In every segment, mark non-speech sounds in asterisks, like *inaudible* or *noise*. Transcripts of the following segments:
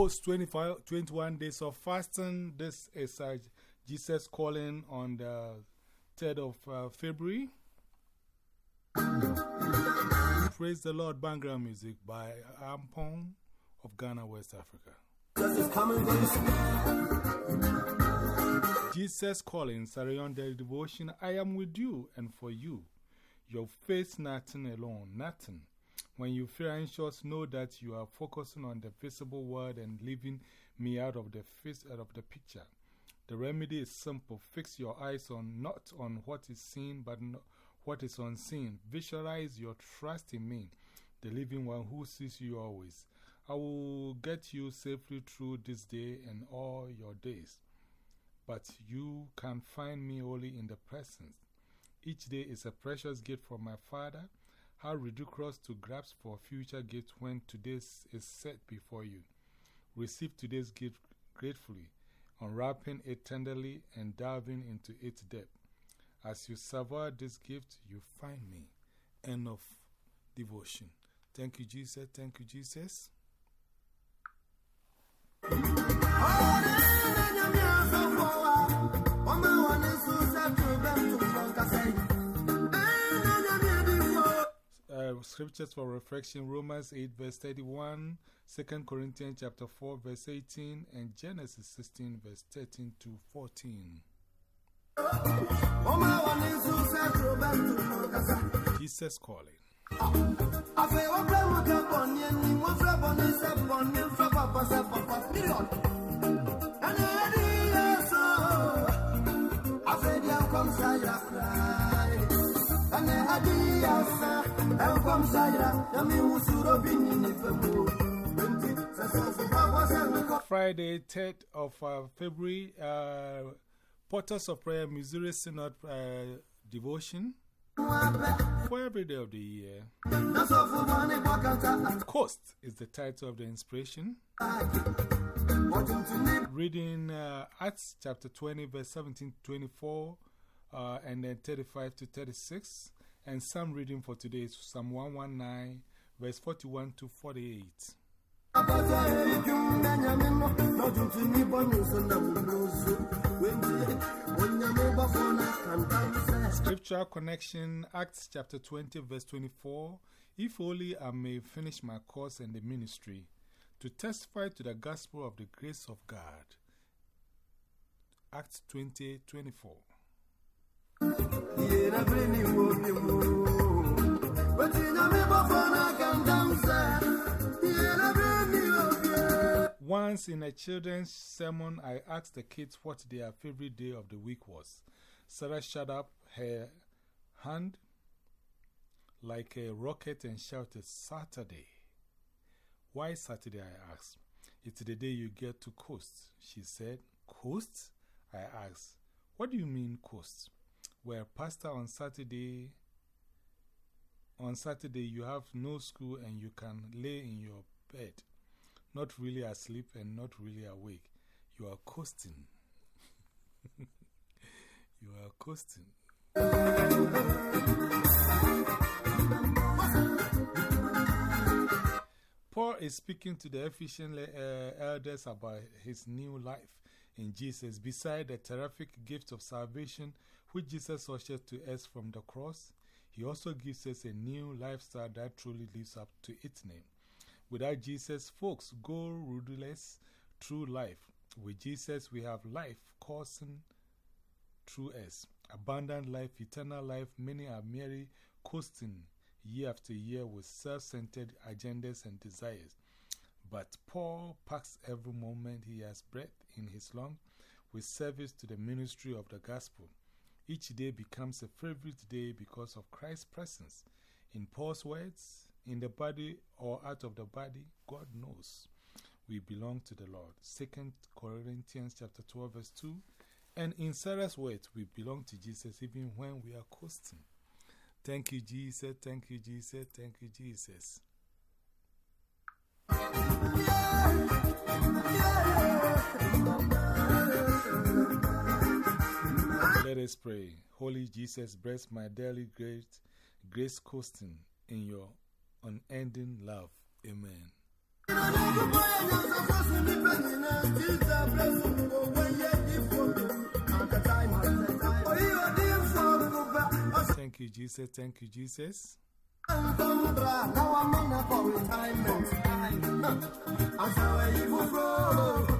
post 25, 21 days of fasting. This is uh, Jesus calling on the 3rd of uh, February. Praise the Lord, background music by Ampong of Ghana, West Africa. Jesus calling, Sarayon the devotion. I am with you and for you. Your face nothing alone, nothing. When you feel anxious, know that you are focusing on the visible world and leaving me out of the face out of the picture. The remedy is simple. Fix your eyes on not on what is seen, but what is unseen. Visualize your trust in me, the living one who sees you always. I will get you safely through this day and all your days. But you can find me only in the presence. Each day is a precious gift from my Father. How ridiculous to grasp for future gifts when today's is set before you. Receive today's gift gratefully, unwrapping it tenderly and diving into its depth. As you savor this gift, you find me. End of devotion. Thank you, Jesus. Thank you, Jesus. Scriptures for reflection Romans 8, verse 31, 2 Corinthians chapter 4, verse 18, and Genesis 16, verse 13 to 14. Jesus calling. Friday, 3rd of uh, February, uh, Portals of Prayer, Missouri Synod uh, Devotion for every day of the year. Coast is the title of the inspiration. Reading uh, Acts chapter 20, verse 17 to 24, uh, and then 35 to 36. And some reading for today is Psalm 119, verse 41 to 48. Scriptural connection Acts chapter 20, verse 24. If only I may finish my course in the ministry to testify to the gospel of the grace of God. Acts 20, 24. Once in a children's sermon, I asked the kids what their favorite day of the week was. Sarah shut up her hand like a rocket and shouted, Saturday. Why Saturday? I asked. It's the day you get to coast. She said, Coast? I asked, What do you mean, coast? Well, Pastor, on Saturday, on Saturday you have no school and you can lay in your bed, not really asleep and not really awake. You are coasting. *laughs* you are coasting. Paul is speaking to the Ephesian uh, elders about his new life in Jesus, beside the terrific gift of salvation which Jesus ushered to us from the cross. He also gives us a new lifestyle that truly lives up to its name. Without Jesus, folks go rudderless through life. With Jesus, we have life coursing through us. Abundant life, eternal life, many are merely coasting year after year with self centered agendas and desires. But Paul packs every moment he has breath in his lungs with service to the ministry of the gospel. Each day becomes a favorite day because of Christ's presence. In Paul's words, in the body or out of the body, God knows we belong to the Lord. 2 Corinthians chapter 12, verse 2. And in Sarah's words, we belong to Jesus even when we are coasting. Thank you, Jesus. Thank you, Jesus. Thank you, Jesus. Let us pray. Holy Jesus, bless my daily great grace coasting in your unending love. Amen. Thank you, Jesus. Thank you, Jesus. *laughs*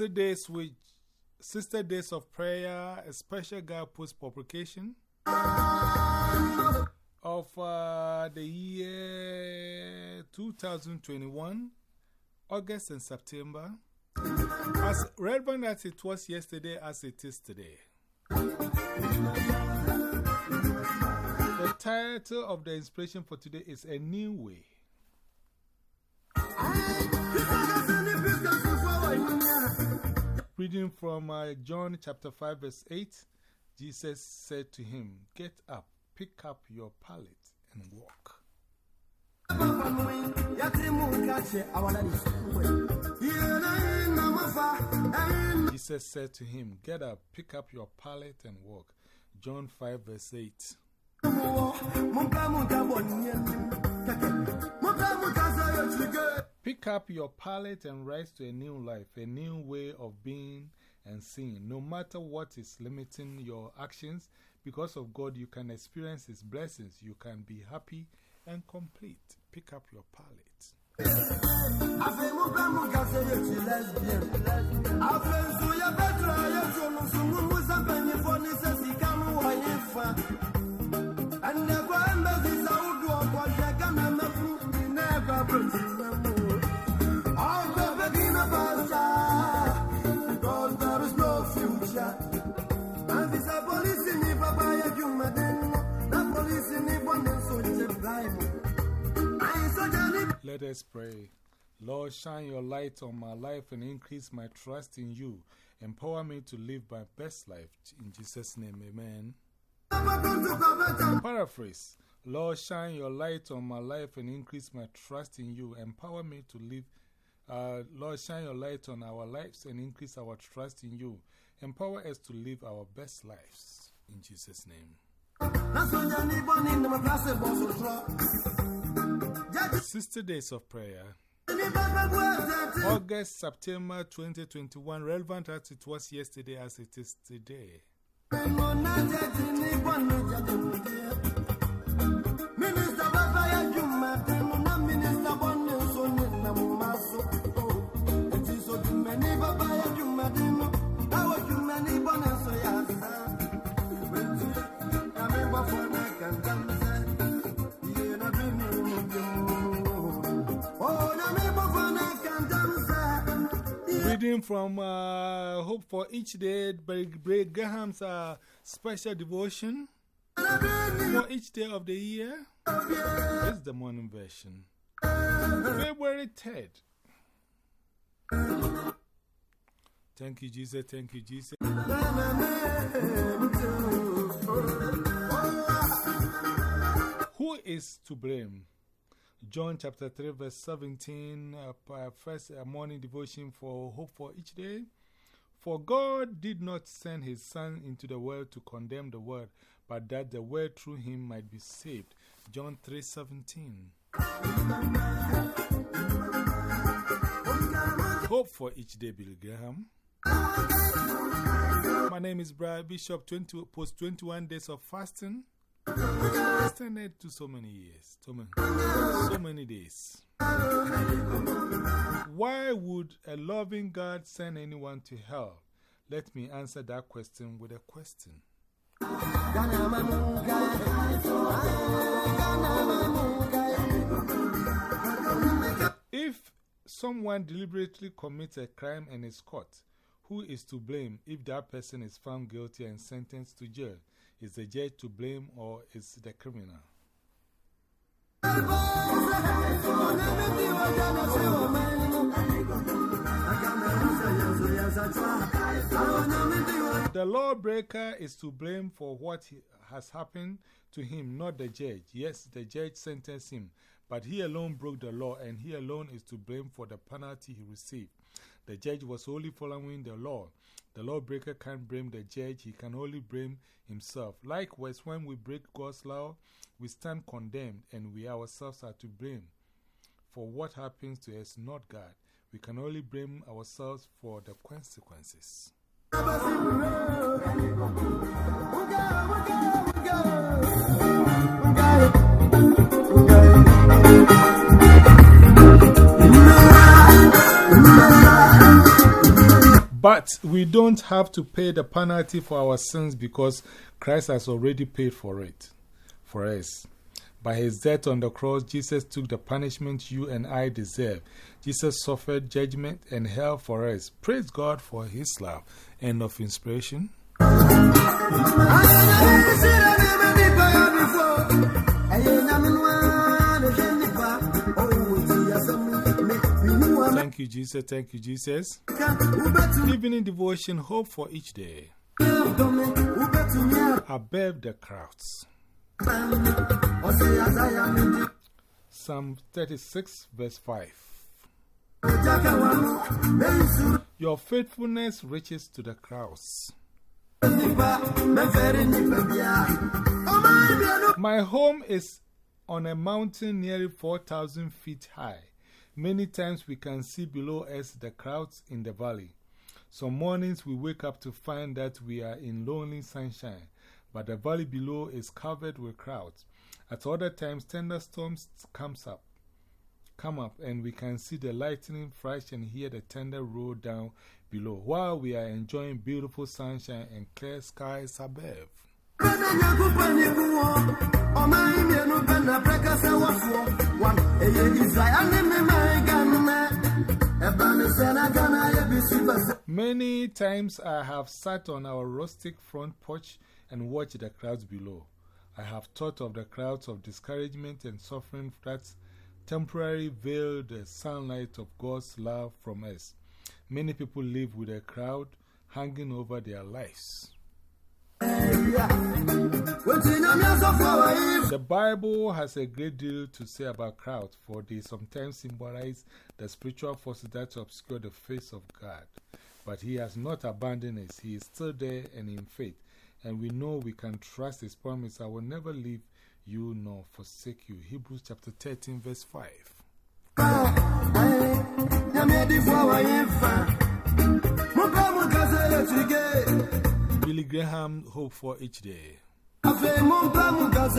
60 days with 60 days of prayer, a special guide post publication of uh, the year 2021, August and September. As relevant as it was yesterday, as it is today. The title of the inspiration for today is A New Way. Reading from uh, John chapter 5, verse 8, Jesus said to him, Get up, pick up your pallet, and walk. Jesus said to him, Get up, pick up your pallet and walk. John 5, verse 8. Pick up your palette and rise to a new life, a new way of being and seeing. No matter what is limiting your actions, because of God, you can experience His blessings. You can be happy and complete. Pick up your pallet. Let us pray. Lord, shine your light on my life and increase my trust in you. Empower me to live my best life. In Jesus' name, amen. Paraphrase Lord, shine your light on my life and increase my trust in you. Empower me to live. Uh, Lord, shine your light on our lives and increase our trust in you. Empower us to live our best lives. In Jesus' name. Sister Days of Prayer. August, September 2021, relevant as it was yesterday as it is today. Reading from uh, Hope for Each Day, Billy Graham's uh, special devotion for each day of the year. This is the morning version. February 3rd. Thank you, Jesus. Thank you, Jesus. Who is to blame? John chapter 3, verse 17, uh, first uh, morning devotion for hope for each day. For God did not send his Son into the world to condemn the world, but that the world through him might be saved. John 3 17. Hope for each day, Billy Graham. My name is Brian Bishop, 20, post 21 days of fasting. Extended to so many years, so many, so many days. Why would a loving God send anyone to hell? Let me answer that question with a question. If someone deliberately commits a crime and is caught, Who is to blame if that person is found guilty and sentenced to jail? Is the judge to blame or is the criminal? The lawbreaker is to blame for what has happened to him, not the judge. Yes, the judge sentenced him, but he alone broke the law, and he alone is to blame for the penalty he received. The judge was only following the law. The lawbreaker can't blame the judge, he can only blame himself. Likewise, when we break God's law, we stand condemned, and we ourselves are to blame for what happens to us, not God. We can only blame ourselves for the consequences. But we don't have to pay the penalty for our sins because Christ has already paid for it, for us. By his death on the cross, Jesus took the punishment you and I deserve. Jesus suffered judgment and hell for us. Praise God for his love. End of inspiration. Thank you, Jesus. Thank you, Jesus. Evening devotion, hope for each day. Above the crowds. Psalm 36, verse 5. Your faithfulness reaches to the crowds. My home is on a mountain nearly 4,000 feet high. Many times we can see below us the crowds in the valley. Some mornings we wake up to find that we are in lonely sunshine, but the valley below is covered with crowds. At other times, thunderstorms comes up, come up, and we can see the lightning flash and hear the thunder roll down below, while we are enjoying beautiful sunshine and clear skies above. Many times I have sat on our rustic front porch and watched the crowds below. I have thought of the crowds of discouragement and suffering that temporarily veil the sunlight of God's love from us. Many people live with a crowd hanging over their lives. The Bible has a great deal to say about crowds, for they sometimes symbolize the spiritual forces that obscure the face of God. But He has not abandoned us, He is still there and in faith. And we know we can trust His promise I will never leave you nor forsake you. Hebrews chapter 13, verse 5. Billy Graham, Hope for Each Day.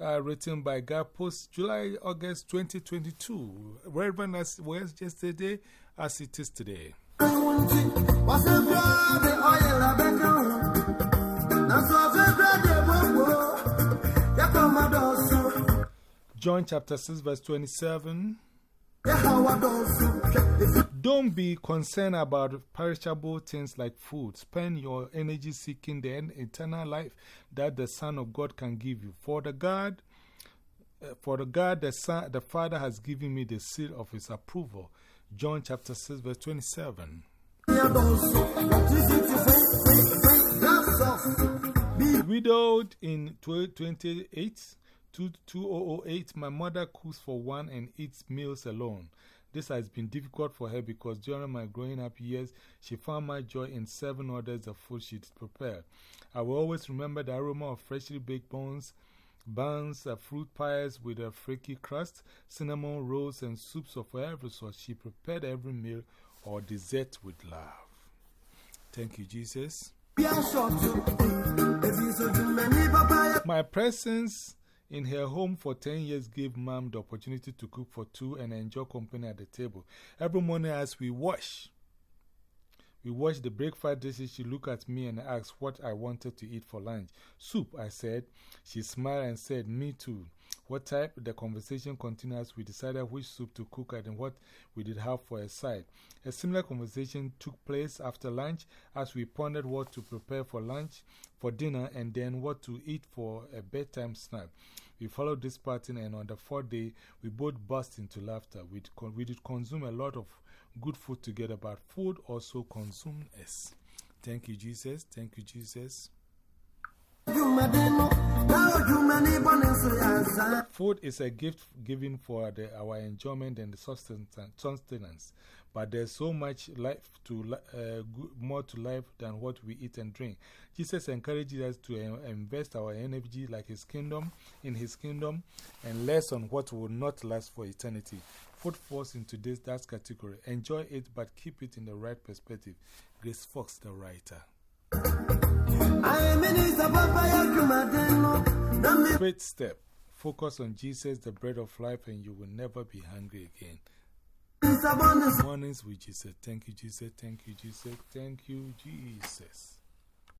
uh, written by Guide Post, July, August 2022. Relevant as was yesterday as it is today. John chapter 6, verse 27. Don't be concerned about perishable things like food. Spend your energy seeking the eternal life that the Son of God can give you. For the God, uh, for the God the, Son, the Father has given me the seal of His approval. John chapter 6, verse 27. Widowed in 28. 2008, my mother cooks for one and eats meals alone. This has been difficult for her because during my growing up years, she found my joy in seven orders of food she'd prepared. I will always remember the aroma of freshly baked bones, buns, uh, fruit pies with a flaky crust, cinnamon rolls, and soups of every sort. She prepared every meal or dessert with love. Thank you, Jesus. My presence in her home for 10 years gave mom the opportunity to cook for two and enjoy company at the table. Every morning as we wash, we washed the breakfast dishes. She looked at me and asked what I wanted to eat for lunch. Soup, I said. She smiled and said, Me too. What type? The conversation continues. We decided which soup to cook and what we did have for a side. A similar conversation took place after lunch as we pondered what to prepare for lunch, for dinner, and then what to eat for a bedtime snack. We followed this pattern, and on the fourth day, we both burst into laughter. We, we did consume a lot of good food together, but food also consumed us. Thank you, Jesus. Thank you, Jesus. Food is a gift given for the, our enjoyment and sustenance, but there's so much life to, uh, more to life than what we eat and drink. Jesus encourages us to uh, invest our energy like His kingdom, in His kingdom, and less on what will not last for eternity. Food falls into this that category. Enjoy it, but keep it in the right perspective. Grace Fox, the writer. Great step. Focus on Jesus, the bread of life, and you will never be hungry again. Mornings with Jesus. Thank you, Jesus. Thank you, Jesus. Thank you, Jesus.